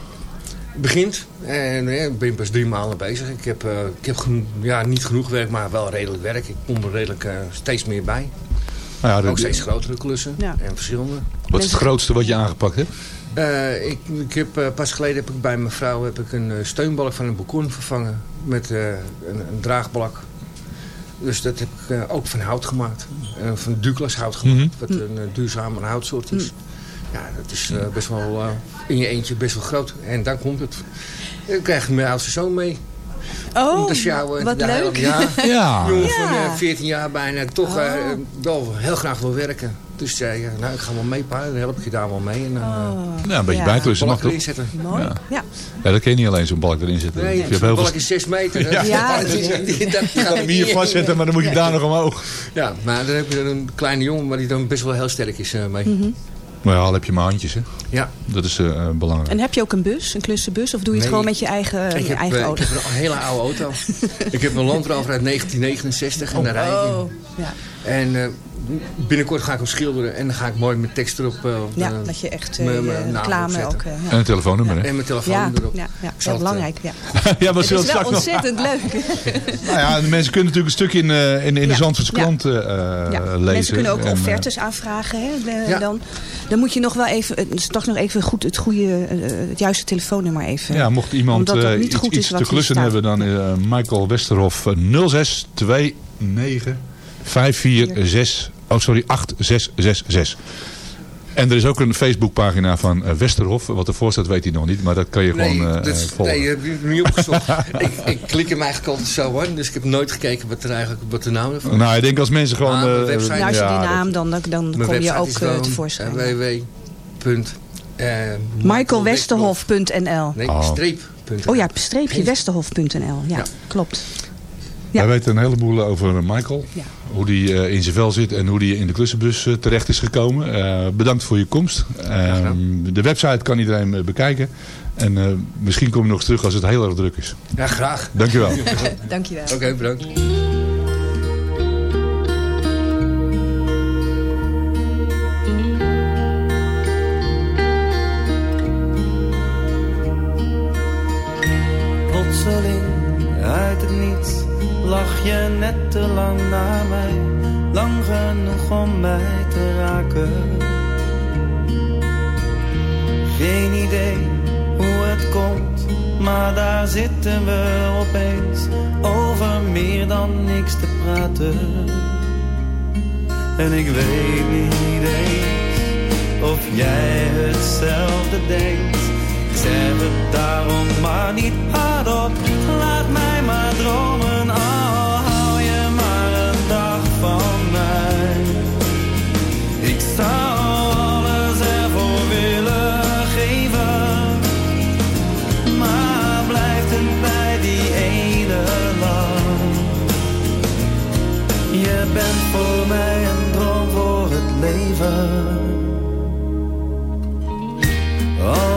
Begint. En ja, ik ben pas drie maanden bezig. Ik heb, uh, ik heb ja, niet genoeg werk, maar wel redelijk werk. Ik kom er redelijk uh, steeds meer bij. Nou ja, de, Ook steeds grotere klussen ja. en verschillende. Wat is het grootste wat je aangepakt hebt? Uh, ik, ik heb, pas geleden heb ik bij mijn vrouw heb ik een steunbalk van een balkon vervangen met een, een, draagbalk. Dus dat heb ik ook van hout gemaakt. van Douglas hout gemaakt, mm -hmm. wat een duurzame houtsoort is. Mm. Ja, dat is best wel in je eentje best wel groot. En dan komt het. Dan krijg ik mijn oudste zoon mee. Oh, wat leuk. Ja, *laughs* ja. jongen van uh, 14 jaar bijna. Toch uh, wel heel graag wil werken. Dus zei uh, nou ik ga wel mee, pa. Dan help ik je daar wel mee. En dan, oh. ja, een beetje ja. bijklussen mag toch? Mooi. Ja. Ja. ja, dat kun je niet alleen zo'n balk erin zetten. Nee, zo'n balk veel... is 6 meter. *laughs* Ja, ja. *laughs* dat, kan hem hier vastzetten, maar dan moet je daar nog omhoog. Ja, maar dan heb je een kleine jongen, maar die dan best wel heel sterk is mee. Mm -hmm. Maar ja, al heb je maar handjes, hè? Ja. Dat is uh, belangrijk. En heb je ook een bus, een klussenbus? Of doe je het gewoon met je eigen, ik je eigen heb, auto? Ik heb een hele oude auto. *laughs* ik heb een Land Rover uit 1969 oh. en daar rijd ik oh. Ja. En uh, binnenkort ga ik hem schilderen en dan ga ik mooi met tekst erop. Uh, ja, dat je echt uh, reclame ook. ja. En een telefoonnummer, hè? En mijn telefoonnummer erop. Ja, ja, heel belangrijk. Ja. *laughs* ja, maar het is wel ontzettend nog... leuk. *laughs* nou ja, de mensen kunnen natuurlijk een stuk in, uh, in, in de Zandvoortse krant lezen. Mensen kunnen ook offertes aanvragen. Hè, de, dan, dan moet je nog wel even, toch nog even goed het, goede, het juiste telefoonnummer even. Ja, mocht iemand iets, iets te klussen hebben, dan Michael Westerhof 0629 546 Oh, sorry, 8666. En er is ook een Facebookpagina van uh, Westerhof. Wat ervoor staat weet hij nog niet. Maar dat kan je nee, gewoon uh, dat, volgen. Nee, je hebt het niet opgezocht. *laughs* ik, ik klik hem eigenlijk altijd zo aan. Dus ik heb nooit gekeken wat, er eigenlijk, wat de naam ervan is. Nou, ik denk als mensen gewoon... Ah, uh, website, nou, als je die naam, dan, dan, dan kom je ook tevoorschijn. www. Michaelwesterhof.nl Nee, oh. streep. Oh ja, streepje westerhof.nl. Ja, ja, klopt. Ja. Wij weten een heleboel over Michael. Ja. Hoe die uh, in zijn vel zit en hoe die in de klussenbus uh, terecht is gekomen. Uh, bedankt voor je komst. de website kan iedereen bekijken. En misschien kom je nog eens terug als het heel erg druk is. Ja, graag. Dankjewel. *laughs* Dankjewel. Oké, okay, bedankt. Je net te lang naar mij, lang genoeg om mij te raken. Geen idee hoe het komt, maar daar zitten we opeens over meer dan niks te praten. En ik weet niet eens of jij hetzelfde denkt. Ik zeg het daarom maar niet hardop, laat mij maar dromen al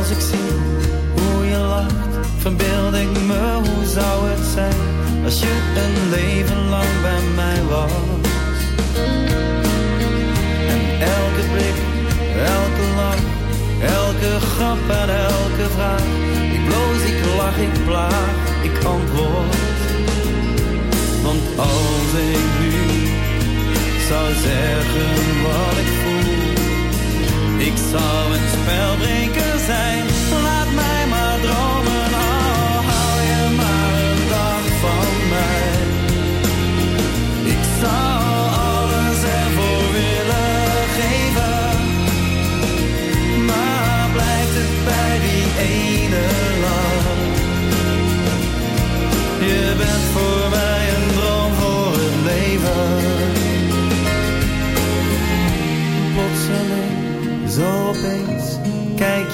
Als ik zie hoe je lacht, verbeeld ik me hoe zou het zijn als je een leven lang bij mij was. Elke blik, elke lach, elke grap en elke vraag. Ik bloos, ik lach, ik plaag, ik antwoord. Want als ik nu zou zeggen wat ik voel, ik zou een spelbreker zijn.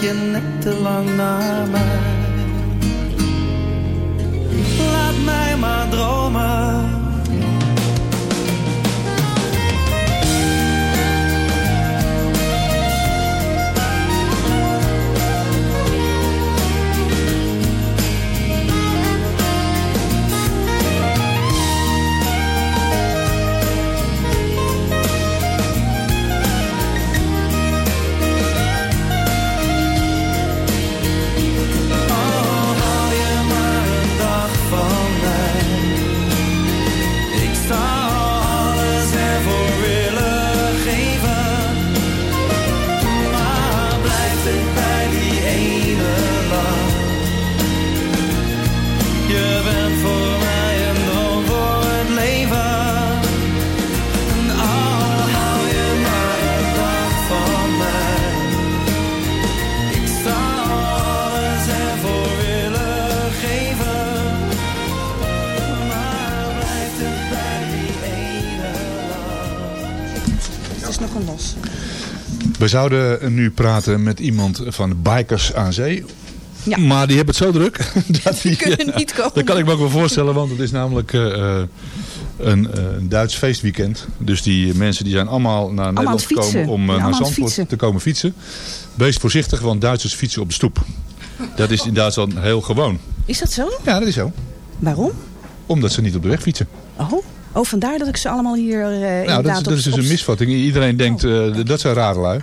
Je net te lang naar mij. We zouden nu praten met iemand van Bikers aan Zee. Ja. Maar die hebben het zo druk. *laughs* dat die, kunnen niet komen. Dat kan ik me ook wel voorstellen, want het is namelijk eh, eh, een, eh, Duits feestweekend. Dus die mensen die zijn allemaal naar Allemaal Nederland gekomen om Ja, eh, naar Zandvoort te komen fietsen. Wees voorzichtig, want Duitsers fietsen op de stoep. Dat is in Duitsland heel gewoon. Is dat zo? Ja, dat is zo. Waarom? Omdat ze niet op de weg fietsen. Oh, oh vandaar dat ik ze allemaal hier eh Nou, dat, is- dat is op- dus een misvatting. Iedereen denkt, eh, dat zijn rare lui.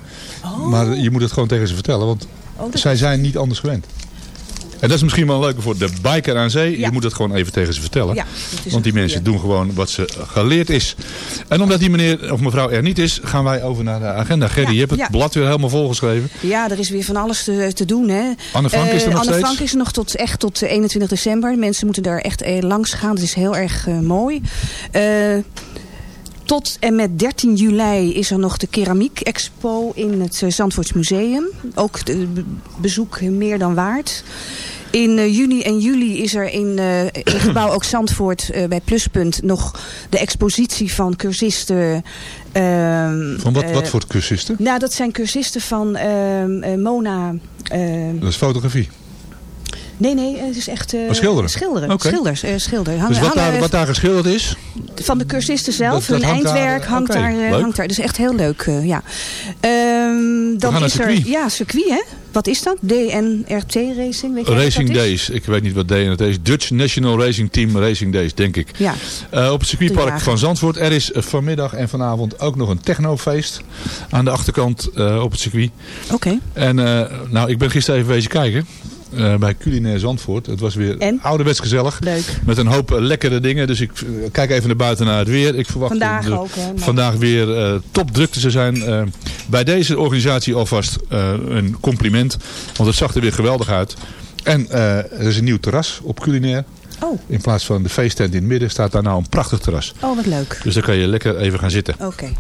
Maar je moet het gewoon tegen ze vertellen, want Oh, zij zijn niet anders gewend. En dat is misschien wel leuker voor de biker aan zee. Ja. Je moet het gewoon even tegen ze vertellen. Ja, dat want die mensen doen gewoon wat ze geleerd is. En omdat die meneer of mevrouw er niet is, gaan wij over naar de agenda. Gerry, je hebt het blad weer helemaal volgeschreven. Ja, er is weer van alles te, te doen. Hè. Anne Frank is er Eh, nog Anne steeds? Frank is er nog tot, echt tot eh, 21 december. Mensen moeten daar echt eh, langs gaan. Het is heel erg eh, mooi. Eh, tot en met 13 juli is er nog de keramiek expo in het eh, Zandvoorts Museum. Ook de be- bezoek meer dan waard. In eh, juni en juli is er in, eh in gebouw ook Zandvoort eh, bij Pluspunt nog de expositie van cursisten. ehm, Van wat, eh, wat voor cursisten? nou, dat zijn cursisten van ehm, eh, Mona. ehm, Dat is fotografie. Nee, nee, het is echt eh, Oh, schilderen? Schilderen. Schilders, eh, schilderen. Hangen, dus wat hangen, daar, wat daar geschilderd is? van de cursisten zelf, Dat- hun hangt daar- eindwerk hangt, daar, eh, hangt daar. Is echt heel leuk, ja. Ehm, dan is er, ja, circuit, hè? Wat is dat? DNRT Racing, weet je Racing? Days. Ik weet niet wat DNT is. Dutch National Racing Team Racing Days, denk ik. Ja. Op het circuitpark van Zandvoort. Er is vanmiddag en vanavond ook nog een technofeest aan de achterkant op het circuit. Oké. En nou, ik ben gisteren even wezen kijken. Eh, bij Culinair Zandvoort. Het was weer En? ouderwets gezellig. Leuk. Met een hoop eh, lekkere dingen. Dus ik eh, kijk even naar buiten naar het weer. Ik verwacht Vandaag de- ook, hè, vandaag weer topdrukte te zijn. Bij deze organisatie alvast een compliment. Want het zag er weer geweldig uit. En er is een nieuw terras op Culinair. Oh. In plaats van de feesttent in het midden staat daar nou een prachtig terras. Oh, wat leuk. Dus daar kan je lekker even gaan zitten. Oké.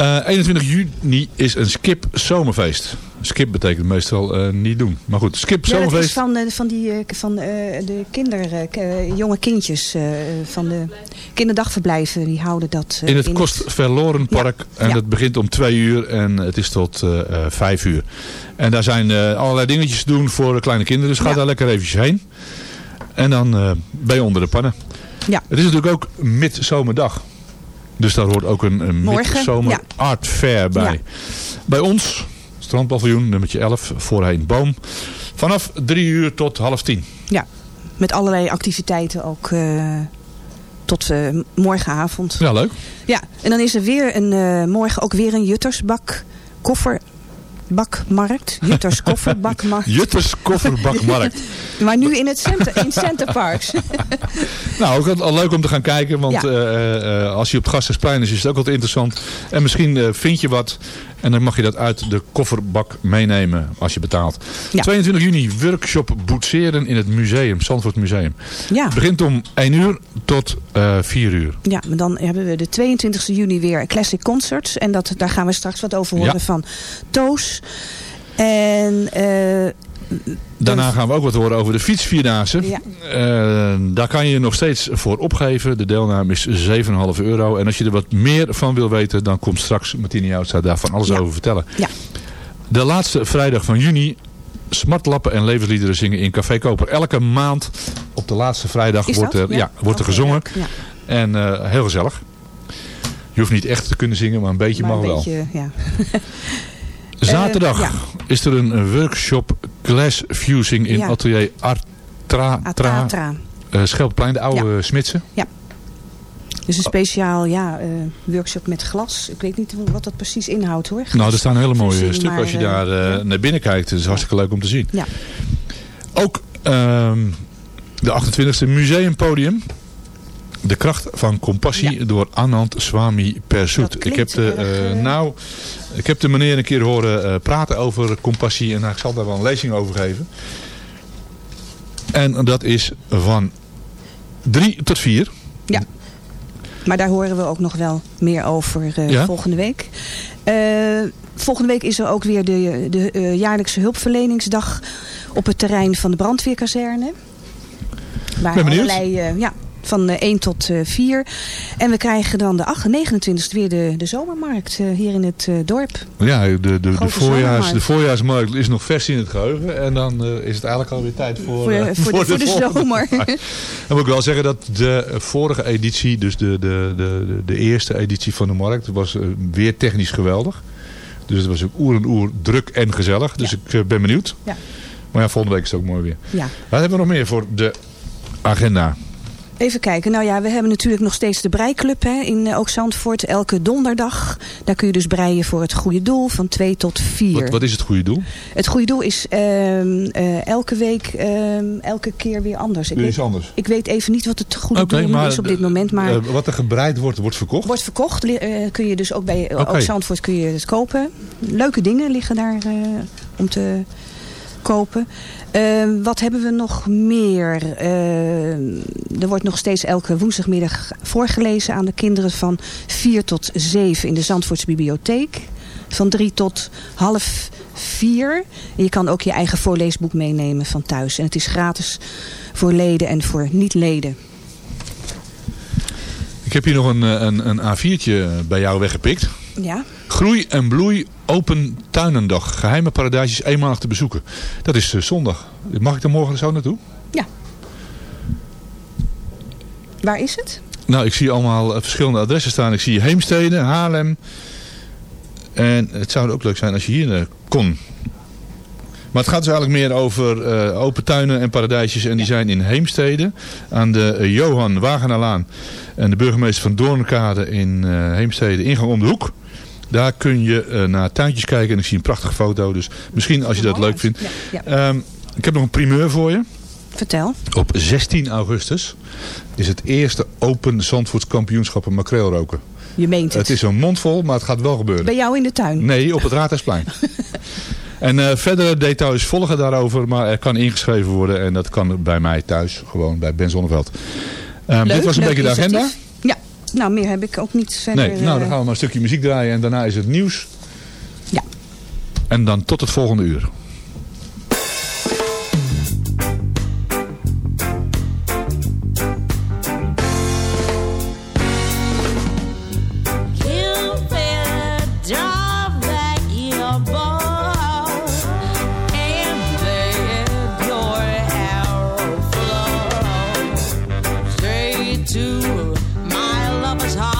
21 juni is een skip zomerfeest. Skip betekent meestal eh, niet doen. Maar goed, skip Ja, dat is zomerfeest. van, eh, van, die, eh, van eh, de kinder, eh, k- eh, jonge kindjes eh, van de kinderdagverblijven. Die houden dat eh, in het Kostverloren Park. En Ja. het begint om twee uur en het is tot eh, eh, vijf uur. En daar zijn eh, allerlei dingetjes te doen voor de kleine kinderen. Dus ga daar lekker eventjes heen. En dan eh, ben je onder de pannen. Ja. Het is natuurlijk ook midzomerdag. Dus daar hoort ook een, een midzomer ja. art fair bij. Ja. Bij ons, strandpaviljoen nummertje 11, voorheen Boom. Vanaf drie uur tot half tien. Ja, met allerlei activiteiten ook eh, tot eh, morgenavond. Ja, leuk. Ja, en dan is er weer een, eh, morgen ook weer een Juttersbak *laughs* kofferbakmarkt. Jutters kofferbakmarkt. Jutters *laughs* kofferbakmarkt. maar nu in het center, in Center Parks. *laughs* Nou, ook al- leuk om te gaan kijken. Want Ja. eh, eh, als je op Gasthuisplein is, is het ook altijd interessant. En misschien eh, vind je wat. En dan mag je dat uit de kofferbak meenemen als je betaalt. Ja. 22 juni, workshop boetseren in het museum. Zandvoort Museum. Ja. Het begint om 1 uur tot eh 4 uur. Ja, maar dan hebben we de 22 juni weer Classic Concerts. En dat, daar gaan we straks wat over horen Ja. van Toos. En eh, Daarna gaan we ook wat horen over de fietsvierdaagse. Ja. Eh, daar kan je nog steeds voor opgeven. De deelname is 7,5 euro. En als je er wat meer van wil weten, dan komt straks Martine Joutstra daar van alles Ja. over vertellen. Ja. De laatste vrijdag van juni. Smartlappen en levensliederen zingen in Café Koper. Elke maand op de laatste vrijdag wordt er, ja. Ja. wordt er Oké, gezongen. ja. En eh, heel gezellig. Je hoeft niet echt te kunnen zingen, maar een beetje maar mag een wel. beetje, ja. *laughs* Zaterdag Eh, ja. is er een workshop glass fusing in Ja. atelier Artra. Tra, Atra. eh, Schelpplein, de oude Smitsen. Ja. Dus een speciaal ja, eh, workshop met glas. Ik weet niet wat dat precies inhoudt hoor. Nou, er staan hele mooie Fusing, stukken maar, als je daar naar binnen kijkt. Het is hartstikke leuk om te zien. Ja. Ook ehm, de 28e museumpodium. De kracht van compassie door Anand Swami Persoet. Ik heb, de, eh, nou, ik heb de meneer een keer horen eh, praten over compassie. En ik zal daar wel een lezing over geven. En dat is van 3 tot 4. Ja. Maar daar horen we ook nog wel meer over eh, Ja? volgende week. Eh, volgende week is er ook weer de, de jaarlijkse hulpverleningsdag op het terrein van de brandweerkazerne. Waar Ben benieuwd. allerlei ja, van 1 tot 4. En we krijgen dan de 29e weer de, de zomermarkt hier in het dorp. Ja, de, de, de, voorjaars, de voorjaarsmarkt is nog vers in het geheugen. En dan eh, is het eigenlijk alweer tijd voor, Voor- eh, voor de- voor de volgende zomer. *laughs* Dan moet ik wel zeggen dat de vorige editie, dus de, de, de, de, eerste editie van de markt, was eh, weer technisch geweldig. Dus het was ook oer en oer druk en gezellig. Dus ik eh, ben benieuwd. Ja. Maar ja, volgende week is het ook mooi weer. Ja. Wat hebben we nog meer voor de agenda? Even kijken. Nou ja, we hebben natuurlijk nog steeds de breiklub hè, in ook Zandvoort. Elke donderdag. Daar kun je dus breien voor het goede doel van 2 tot 4. Wat, wat is het goede doel? Het goede doel is ehm, eh, elke week, ehm, elke keer weer anders. Ik weet, anders. Ik weet even niet wat het goede doel maar is op dit moment. Maar Eh, wat er gebreid wordt, wordt verkocht. wordt verkocht. Eh, kun je dus ook bij Oké. ook Zandvoort kun je het kopen. Leuke dingen liggen daar eh, om te kopen. Eh, wat hebben we nog meer? Eh, er wordt nog steeds elke woensdagmiddag voorgelezen aan de kinderen van 4 tot 7 in de Zandvoortse bibliotheek. Van 3 tot half 4. En je kan ook je eigen voorleesboek meenemen van thuis. En het is gratis voor leden en voor niet-leden. Ik heb hier nog een, eh, een, een A4'tje bij jou weggepikt. Ja. Groei en bloei open tuinendag. Geheime paradijsjes eenmalig te bezoeken. Dat is eh, zondag. Mag ik er morgen zo naartoe? Waar is het? Nou, ik zie allemaal eh, verschillende adressen staan. Ik zie Heemstede, Haarlem. En het zou ook leuk zijn als je hier eh, kon. Maar het gaat dus eigenlijk meer over open tuinen en paradijsjes. En die zijn in Heemstede. Aan de Johan Wagenaarlaan. En de burgemeester van Doornkade in eh, Heemstede. Ingang om de hoek. Daar kun je eh, naar tuintjes kijken. En ik zie een prachtige foto. Dus misschien als je dat leuk vindt. Ehm, ik heb nog een primeur voor je. Vertel. Op 16 augustus is het eerste Open Zandvoorts kampioenschappen makreelroken. Je meent het. Het is een mond vol, maar het gaat wel gebeuren. Bij jou in de tuin? Nee, op het Raadhuisplein. *laughs* en eh, verdere details volgen daarover, maar er kan ingeschreven worden. En dat kan bij mij thuis, gewoon bij Ben Zonneveld. Ehm, Leuk, dit was een beetje de agenda. Nou meer heb ik ook niet verder. Nee, nou dan eh, gaan we maar een stukje muziek draaien en daarna is het nieuws. Ja. En dan tot het volgende uur. it's.